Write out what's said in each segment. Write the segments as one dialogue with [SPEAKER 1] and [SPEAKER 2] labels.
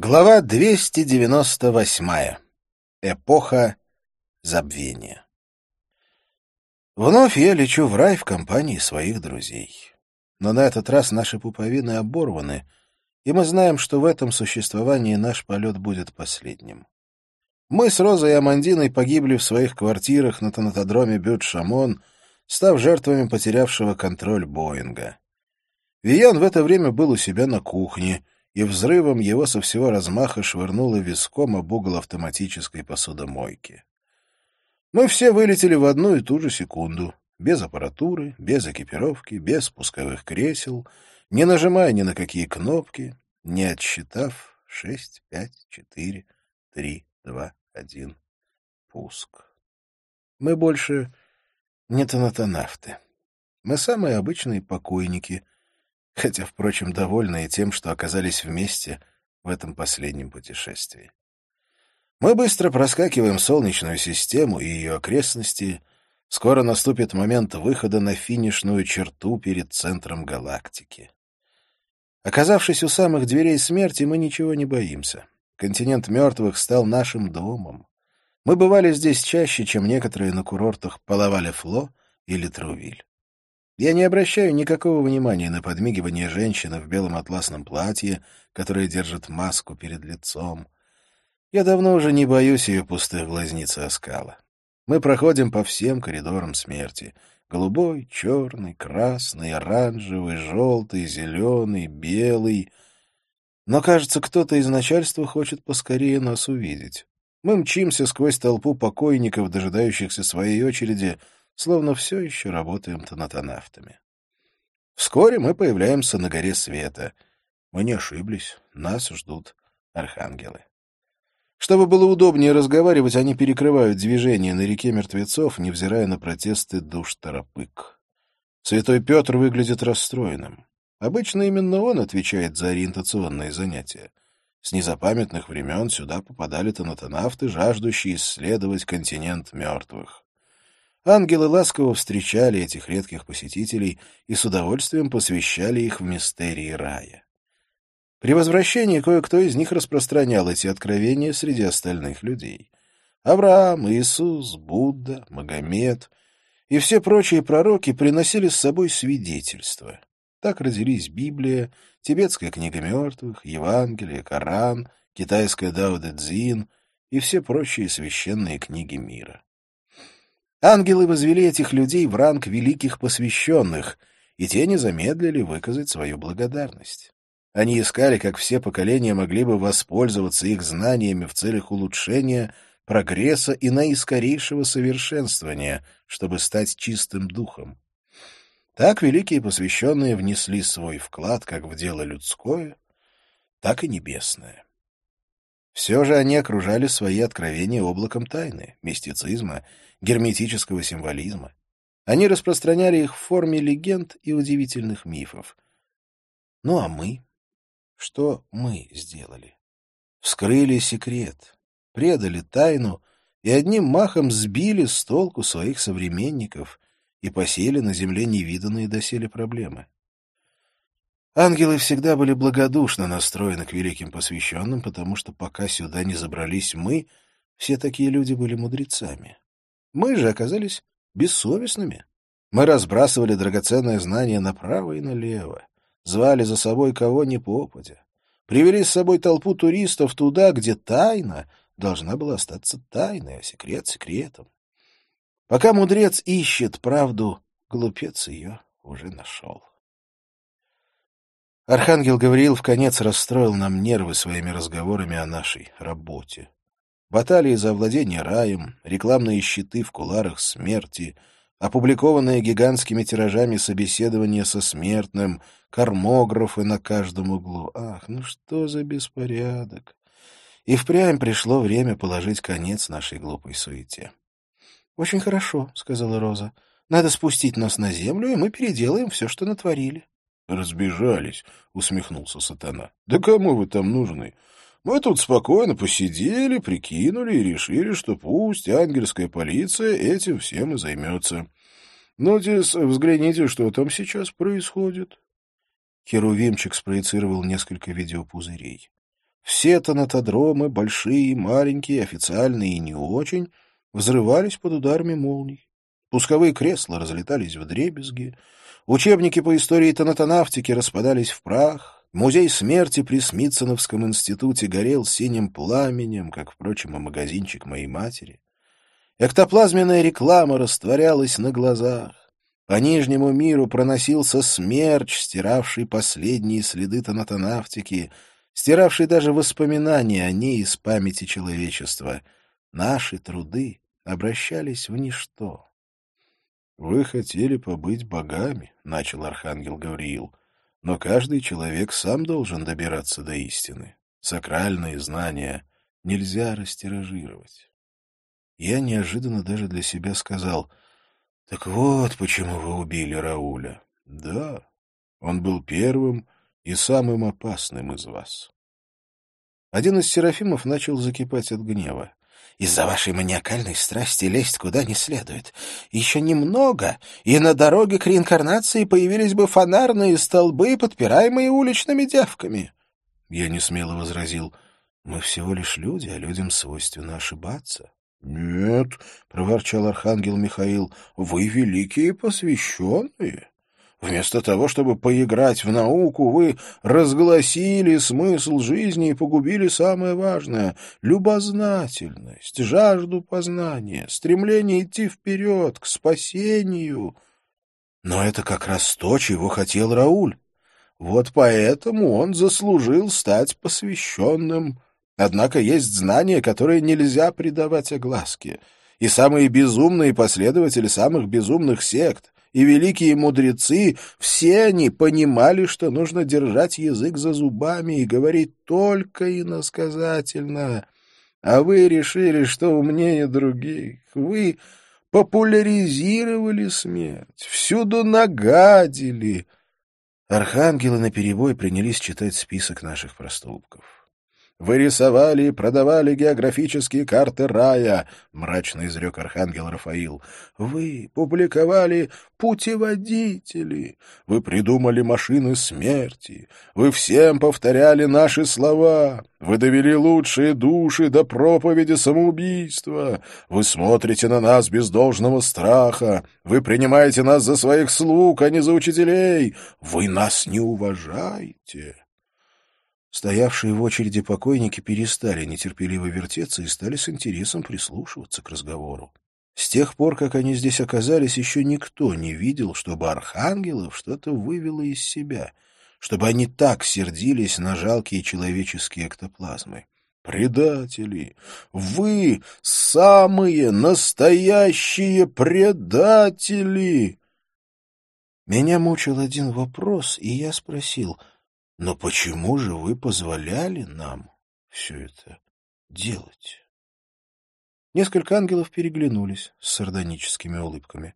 [SPEAKER 1] Глава 298. Эпоха забвения. Вновь я лечу в рай в компании своих друзей. Но на этот раз наши пуповины оборваны, и мы знаем, что в этом существовании наш полет будет последним. Мы с Розой и Амандиной погибли в своих квартирах на тонатодроме Бют-Шамон, став жертвами потерявшего контроль Боинга. Виян в это время был у себя на кухне — и взрывом его со всего размаха швырнуло виском об угол автоматической посудомойки. Мы все вылетели в одну и ту же секунду, без аппаратуры, без экипировки, без спусковых кресел, не нажимая ни на какие кнопки, не отсчитав шесть, пять, четыре, три, два, один. Пуск. Мы больше не тонатонавты. Мы самые обычные покойники — хотя, впрочем, довольные тем, что оказались вместе в этом последнем путешествии. Мы быстро проскакиваем Солнечную систему и ее окрестности. Скоро наступит момент выхода на финишную черту перед центром галактики. Оказавшись у самых дверей смерти, мы ничего не боимся. Континент мертвых стал нашим домом. Мы бывали здесь чаще, чем некоторые на курортах Палавале-Фло или Трувиль. Я не обращаю никакого внимания на подмигивание женщины в белом атласном платье, которая держит маску перед лицом. Я давно уже не боюсь ее пустых глазниц и оскала. Мы проходим по всем коридорам смерти. Голубой, черный, красный, оранжевый, желтый, зеленый, белый. Но, кажется, кто-то из начальства хочет поскорее нас увидеть. Мы мчимся сквозь толпу покойников, дожидающихся своей очереди, словно все еще работаем тонатонавтами. Вскоре мы появляемся на горе света. Мы не ошиблись, нас ждут архангелы. Чтобы было удобнее разговаривать, они перекрывают движение на реке мертвецов, невзирая на протесты душ Тарапык. Святой Петр выглядит расстроенным. Обычно именно он отвечает за ориентационные занятия. С незапамятных времен сюда попадали тонатонавты, жаждущие исследовать континент мертвых. Ангелы ласково встречали этих редких посетителей и с удовольствием посвящали их в мистерии рая. При возвращении кое-кто из них распространял эти откровения среди остальных людей. Авраам, Иисус, Будда, Магомед и все прочие пророки приносили с собой свидетельства. Так родились Библия, тибетская книга мертвых, Евангелие, Коран, китайская Дао Дэ Цзин и все прочие священные книги мира. Ангелы возвели этих людей в ранг великих посвященных, и те не замедлили выказать свою благодарность. Они искали, как все поколения могли бы воспользоваться их знаниями в целях улучшения, прогресса и наискорейшего совершенствования, чтобы стать чистым духом. Так великие посвященные внесли свой вклад как в дело людское, так и небесное. Все же они окружали свои откровения облаком тайны, мистицизма герметического символизма. Они распространяли их в форме легенд и удивительных мифов. Ну а мы? Что мы сделали? Вскрыли секрет, предали тайну и одним махом сбили с толку своих современников и посели на земле невиданные доселе проблемы. Ангелы всегда были благодушно настроены к великим посвященным, потому что пока сюда не забрались мы, все такие люди были мудрецами. Мы же оказались бессовестными. Мы разбрасывали драгоценное знание направо и налево, звали за собой кого ни попадя, привели с собой толпу туристов туда, где тайна должна была остаться тайной, а секрет — секретом. Пока мудрец ищет правду, глупец ее уже нашел. Архангел Гавриил в конец расстроил нам нервы своими разговорами о нашей работе. Баталии за владение раем, рекламные щиты в куларах смерти, опубликованные гигантскими тиражами собеседования со смертным, кормографы на каждом углу. Ах, ну что за беспорядок! И впрямь пришло время положить конец нашей глупой суете. — Очень хорошо, — сказала Роза. — Надо спустить нас на землю, и мы переделаем все, что натворили. — Разбежались, — усмехнулся сатана. — Да кому вы там нужны? Мы тут спокойно посидели, прикинули и решили, что пусть ангельская полиция этим всем и займется. Нотис, взгляните, что там сейчас происходит. Херувимчик спроецировал несколько видеопузырей. Все тонатодромы, большие и маленькие, официальные и не очень, взрывались под ударами молний. Пусковые кресла разлетались в дребезги, учебники по истории тонатонавтики распадались в прах, музей смерти при Смитсоновском институте горел синим пламенем, как, впрочем, и магазинчик моей матери. Эктоплазменная реклама растворялась на глазах. По Нижнему миру проносился смерч, стиравший последние следы тонатонавтики, стиравший даже воспоминания о ней из памяти человечества. Наши труды обращались в ничто. — Вы хотели побыть богами, — начал архангел Гавриил, — но каждый человек сам должен добираться до истины. Сакральные знания нельзя растиражировать. Я неожиданно даже для себя сказал, «Так вот, почему вы убили Рауля». «Да, он был первым и самым опасным из вас». Один из серафимов начал закипать от гнева. «Из-за вашей маниакальной страсти лезть куда не следует. Еще немного, и на дороге к реинкарнации появились бы фонарные столбы, подпираемые уличными девками». Я несмело возразил, «Мы всего лишь люди, а людям свойственно ошибаться». — Нет, — проворчал архангел Михаил, — вы великие посвященные. Вместо того, чтобы поиграть в науку, вы разгласили смысл жизни и погубили самое важное — любознательность, жажду познания, стремление идти вперед, к спасению. Но это как раз то, чего хотел Рауль. Вот поэтому он заслужил стать посвященным Однако есть знания, которые нельзя придавать огласке. И самые безумные последователи самых безумных сект, и великие мудрецы, все они понимали, что нужно держать язык за зубами и говорить только иносказательно. А вы решили, что умнее других. Вы популяризировали смерть, всюду нагадили. Архангелы наперебой принялись читать список наших проступков. Вы рисовали и продавали географические карты рая, — мрачно изрек архангел Рафаил. Вы публиковали путеводители. Вы придумали машины смерти. Вы всем повторяли наши слова. Вы довели лучшие души до проповеди самоубийства. Вы смотрите на нас без должного страха. Вы принимаете нас за своих слуг, а не за учителей. Вы нас не уважаете. Стоявшие в очереди покойники перестали нетерпеливо вертеться и стали с интересом прислушиваться к разговору. С тех пор, как они здесь оказались, еще никто не видел, чтобы архангелов что-то вывело из себя, чтобы они так сердились на жалкие человеческие эктоплазмы. Предатели! Вы самые настоящие предатели! Меня мучил один вопрос, и я спросил — но почему же вы позволяли нам все это делать? Несколько ангелов переглянулись с сардоническими улыбками.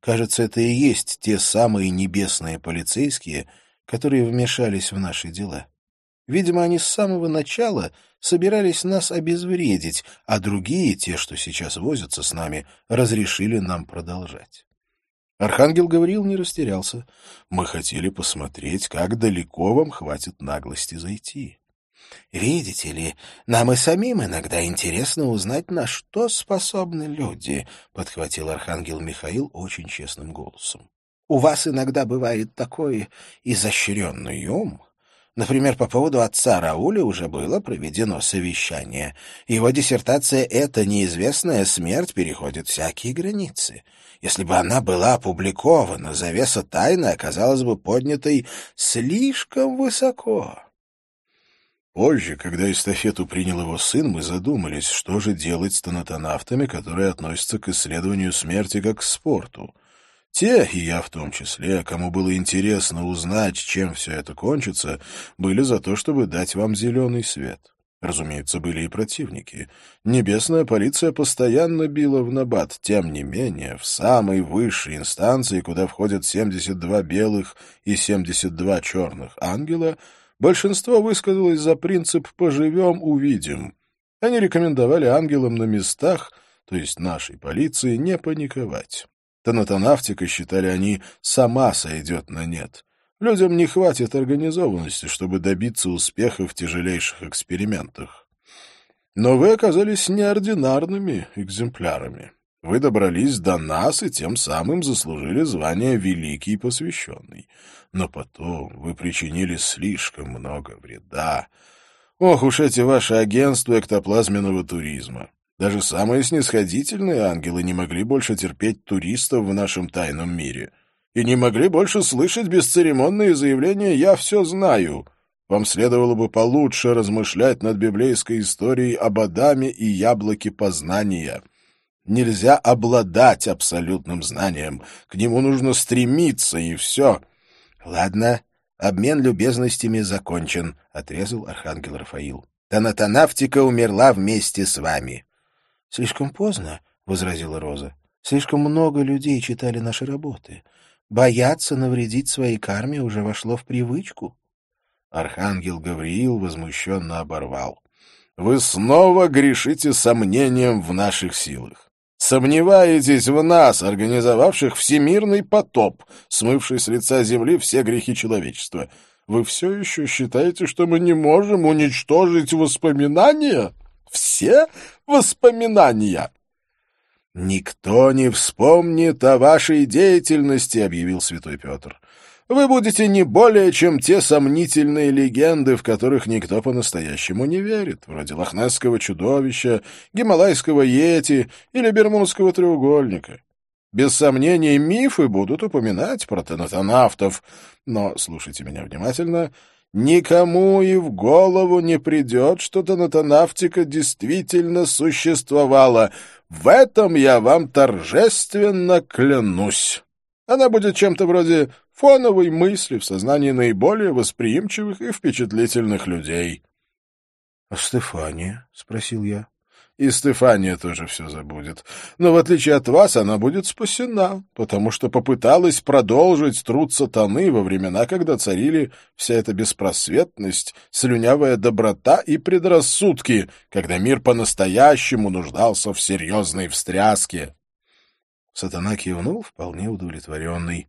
[SPEAKER 1] Кажется, это и есть те самые небесные полицейские, которые вмешались в наши дела. Видимо, они с самого начала собирались нас обезвредить, а другие, те, что сейчас возятся с нами, разрешили нам продолжать. Архангел Гавриил не растерялся. Мы хотели посмотреть, как далеко вам хватит наглости зайти. «Видите ли, нам и самим иногда интересно узнать, на что способны люди», — подхватил архангел Михаил очень честным голосом. «У вас иногда бывает такой изощренный ум, Например, по поводу отца Рауля уже было проведено совещание. Его диссертация «Это неизвестная смерть» переходит всякие границы. Если бы она была опубликована, завеса тайны оказалась бы поднятой слишком высоко. Позже, когда эстафету принял его сын, мы задумались, что же делать с тонатонавтами, которые относятся к исследованию смерти как к спорту. Те, и я в том числе, кому было интересно узнать, чем все это кончится, были за то, чтобы дать вам зеленый свет. Разумеется, были и противники. Небесная полиция постоянно била в набат. Тем не менее, в самой высшей инстанции, куда входят 72 белых и 72 черных ангела, большинство высказалось за принцип «поживем, увидим». Они рекомендовали ангелам на местах, то есть нашей полиции, не паниковать. Тонатонавтика, считали они, сама сойдет на нет. Людям не хватит организованности, чтобы добиться успеха в тяжелейших экспериментах. Но вы оказались неординарными экземплярами. Вы добрались до нас и тем самым заслужили звание «Великий посвященный». Но потом вы причинили слишком много вреда. Ох уж эти ваши агентства эктоплазменного туризма. Даже самые снисходительные ангелы не могли больше терпеть туристов в нашем тайном мире. И не могли больше слышать бесцеремонные заявления «я все знаю». Вам следовало бы получше размышлять над библейской историей об Адаме и яблоке познания. Нельзя обладать абсолютным знанием. К нему нужно стремиться, и все. — Ладно, обмен любезностями закончен, — отрезал архангел Рафаил. — Танатанафтика умерла вместе с вами. — Слишком поздно, — возразила Роза. — Слишком много людей читали наши работы. Бояться навредить своей карме уже вошло в привычку. Архангел Гавриил возмущенно оборвал. — Вы снова грешите сомнением в наших силах. Сомневаетесь в нас, организовавших всемирный потоп, смывший с лица земли все грехи человечества. Вы все еще считаете, что мы не можем уничтожить воспоминания? Все воспоминания? «Никто не вспомнит о вашей деятельности», — объявил святой Петр вы будете не более, чем те сомнительные легенды, в которых никто по-настоящему не верит, вроде лохнесского чудовища, гималайского йети или бермудского треугольника. Без сомнений, мифы будут упоминать про тенатонавтов, но, слушайте меня внимательно, никому и в голову не придет, что тонатонавтика действительно существовала. В этом я вам торжественно клянусь. Она будет чем-то вроде фоновой мысли в сознании наиболее восприимчивых и впечатлительных людей. — А Стефания? — спросил я. — И Стефания тоже все забудет. Но в отличие от вас она будет спасена, потому что попыталась продолжить труд сатаны во времена, когда царили вся эта беспросветность, слюнявая доброта и предрассудки, когда мир по-настоящему нуждался в серьезной встряске. Сатана кивнул, вполне удовлетворенный.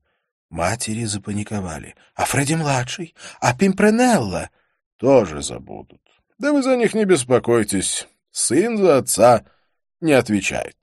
[SPEAKER 1] Матери запаниковали. А Фредди-младший? А Пимпренелла? Тоже забудут. Да вы за них не беспокойтесь. Сын за отца не отвечает.